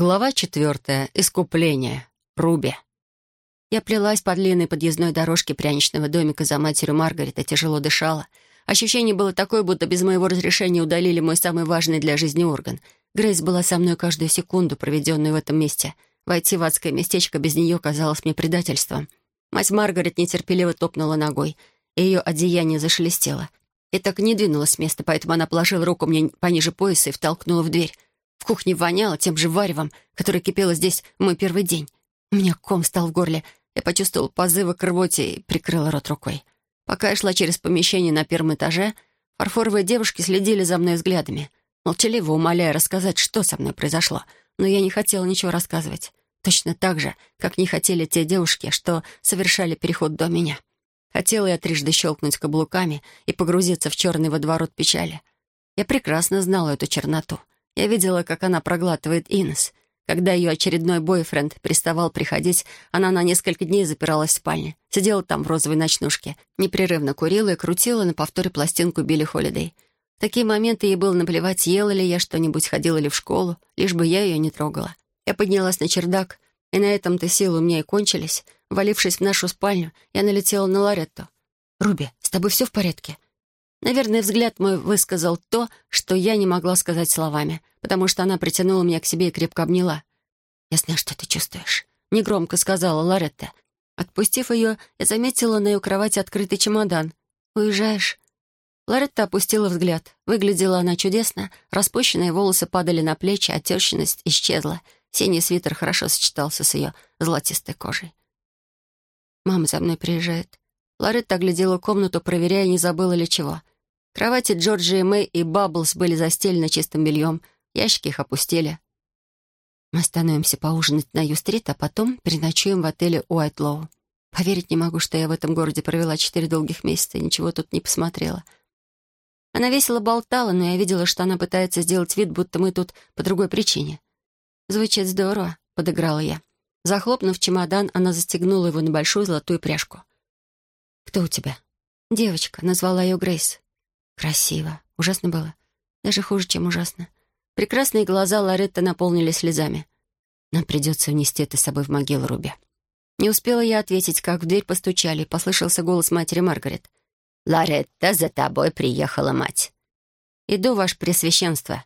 Глава четвертая. Искупление. Руби. Я плелась по длинной подъездной дорожке пряничного домика за матерью Маргарита, тяжело дышала. Ощущение было такое, будто без моего разрешения удалили мой самый важный для жизни орган. Грейс была со мной каждую секунду, проведенную в этом месте. Войти в адское местечко без нее казалось мне предательством. Мать Маргарет нетерпеливо топнула ногой, и ее одеяние зашелестело. И так не двинулась с места, поэтому она положила руку мне пониже пояса и втолкнула в дверь. В кухне воняло тем же варевом, которое кипело здесь в мой первый день. У меня ком стал в горле. Я почувствовал позывы к рвоте и прикрыла рот рукой. Пока я шла через помещение на первом этаже, фарфоровые девушки следили за мной взглядами, молчаливо умоляя рассказать, что со мной произошло. Но я не хотела ничего рассказывать. Точно так же, как не хотели те девушки, что совершали переход до меня. Хотела я трижды щелкнуть каблуками и погрузиться в черный водоворот печали. Я прекрасно знала эту черноту. Я видела, как она проглатывает Инес. Когда ее очередной бойфренд приставал приходить, она на несколько дней запиралась в спальне. Сидела там в розовой ночнушке, непрерывно курила и крутила на повторе пластинку Билли Холидей. В такие моменты ей было наплевать, ела ли я что-нибудь, ходила ли в школу, лишь бы я ее не трогала. Я поднялась на чердак, и на этом-то силы у меня и кончились. Валившись в нашу спальню, я налетела на Лоретту. «Руби, с тобой все в порядке?» Наверное, взгляд мой высказал то, что я не могла сказать словами, потому что она притянула меня к себе и крепко обняла. «Я знаю, что ты чувствуешь», — негромко сказала Лоретта. Отпустив ее, я заметила на ее кровати открытый чемодан. «Уезжаешь?» Лоретта опустила взгляд. Выглядела она чудесно. Распущенные волосы падали на плечи, отечность исчезла. Синий свитер хорошо сочетался с ее золотистой кожей. «Мама за мной приезжает». Лоретта оглядела комнату, проверяя, не забыла ли чего. Кровати Джорджи, Мэй и Бабблс были застелены чистым бельем, ящики их опустили. Мы остановимся поужинать на Ю-стрит, а потом переночуем в отеле Уайтлоу. Поверить не могу, что я в этом городе провела четыре долгих месяца и ничего тут не посмотрела. Она весело болтала, но я видела, что она пытается сделать вид, будто мы тут по другой причине. «Звучит здорово», — подыграла я. Захлопнув чемодан, она застегнула его на большую золотую пряжку. «Кто у тебя?» «Девочка», — назвала ее Грейс. Красиво. Ужасно было. Даже хуже, чем ужасно. Прекрасные глаза Лоретты наполнились слезами. Нам придется внести это с собой в могилу Руби. Не успела я ответить, как в дверь постучали, послышался голос матери Маргарет. «Лоретта, за тобой приехала мать». «Иду, ваше пресвященство».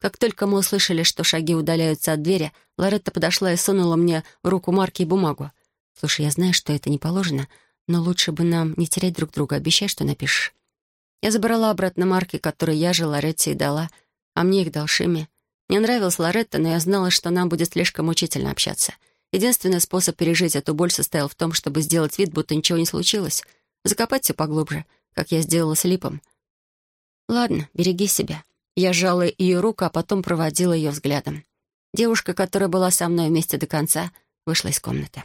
Как только мы услышали, что шаги удаляются от двери, Лоретта подошла и сунула мне в руку марки и бумагу. «Слушай, я знаю, что это не положено, но лучше бы нам не терять друг друга. Обещай, что напишешь». Я забрала обратно марки, которые я же Лоретте и дала, а мне их дал Шими. Мне нравилась Лоретта, но я знала, что нам будет слишком мучительно общаться. Единственный способ пережить эту боль состоял в том, чтобы сделать вид, будто ничего не случилось, закопать все поглубже, как я сделала с Липом. «Ладно, береги себя». Я сжала ее руку, а потом проводила ее взглядом. Девушка, которая была со мной вместе до конца, вышла из комнаты.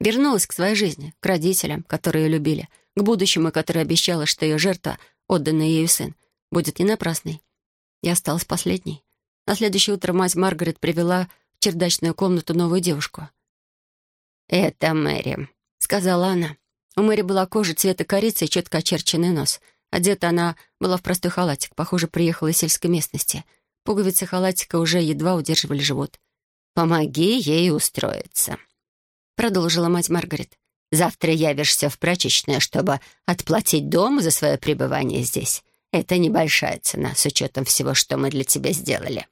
Вернулась к своей жизни, к родителям, которые ее любили, к будущему, которое обещала, что ее жертва отданный ею сын, будет не напрасной. Я осталась последней. На следующее утро мать Маргарет привела в чердачную комнату новую девушку. «Это Мэри», — сказала она. У Мэри была кожа цвета корицы и четко очерченный нос. Одета она была в простой халатик, похоже, приехала из сельской местности. Пуговицы халатика уже едва удерживали живот. «Помоги ей устроиться», — продолжила мать Маргарет. Завтра явишься в прачечную, чтобы отплатить дому за свое пребывание здесь. Это небольшая цена, с учетом всего, что мы для тебя сделали».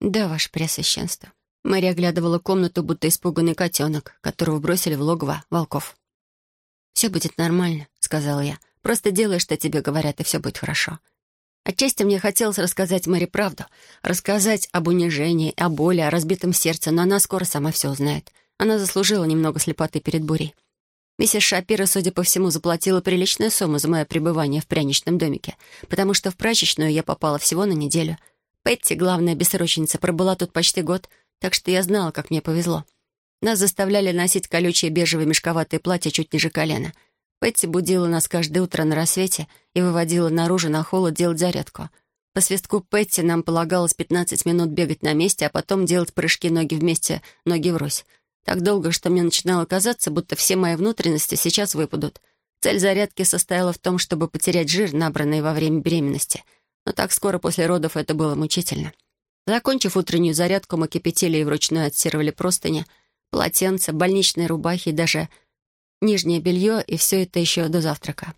«Да, ваше преосвященство». Мэри оглядывала комнату, будто испуганный котенок, которого бросили в логово волков. «Все будет нормально», — сказала я. «Просто делай, что тебе говорят, и все будет хорошо». Отчасти мне хотелось рассказать Мэри правду, рассказать об унижении, о боли, о разбитом сердце, но она скоро сама все узнает. Она заслужила немного слепоты перед бурей. Миссис Шапира, судя по всему, заплатила приличную сумму за мое пребывание в пряничном домике, потому что в прачечную я попала всего на неделю. Петти, главная бессрочница, пробыла тут почти год, так что я знала, как мне повезло. Нас заставляли носить колючие бежевые мешковатые платья чуть ниже колена. Петти будила нас каждое утро на рассвете и выводила наружу на холод делать зарядку. По свистку Петти нам полагалось 15 минут бегать на месте, а потом делать прыжки ноги вместе, ноги врозь. Так долго, что мне начинало казаться, будто все мои внутренности сейчас выпадут. Цель зарядки состояла в том, чтобы потерять жир, набранный во время беременности. Но так скоро после родов это было мучительно. Закончив утреннюю зарядку, мы кипятили и вручную отстирывали простыни, полотенца, больничные рубахи даже нижнее белье, и все это еще до завтрака.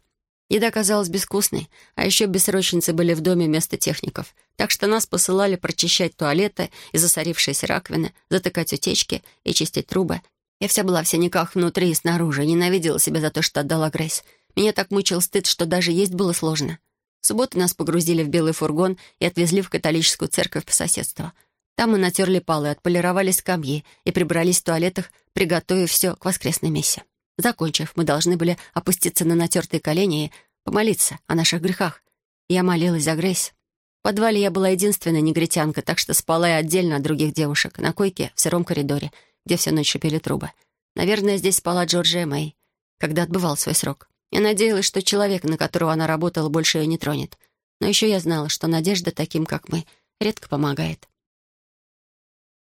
Еда казалась безвкусной, а еще бессрочницы были в доме вместо техников, так что нас посылали прочищать туалеты и засорившиеся раковины, затыкать утечки и чистить трубы. Я вся была в синяках внутри и снаружи, ненавидела себя за то, что отдала Грейс. Меня так мучил стыд, что даже есть было сложно. В субботу нас погрузили в белый фургон и отвезли в католическую церковь по соседству. Там мы натерли полы, отполировали скамьи и прибрались в туалетах, приготовив все к воскресной мессе. Закончив, мы должны были опуститься на натертые колени и помолиться о наших грехах. Я молилась за Грейс. В подвале я была единственная негритянка, так что спала я отдельно от других девушек, на койке в сыром коридоре, где всю ночь шипели трубы. Наверное, здесь спала Джорджия Мэй, когда отбывал свой срок. Я надеялась, что человек, на которого она работала, больше ее не тронет. Но еще я знала, что надежда таким, как мы, редко помогает.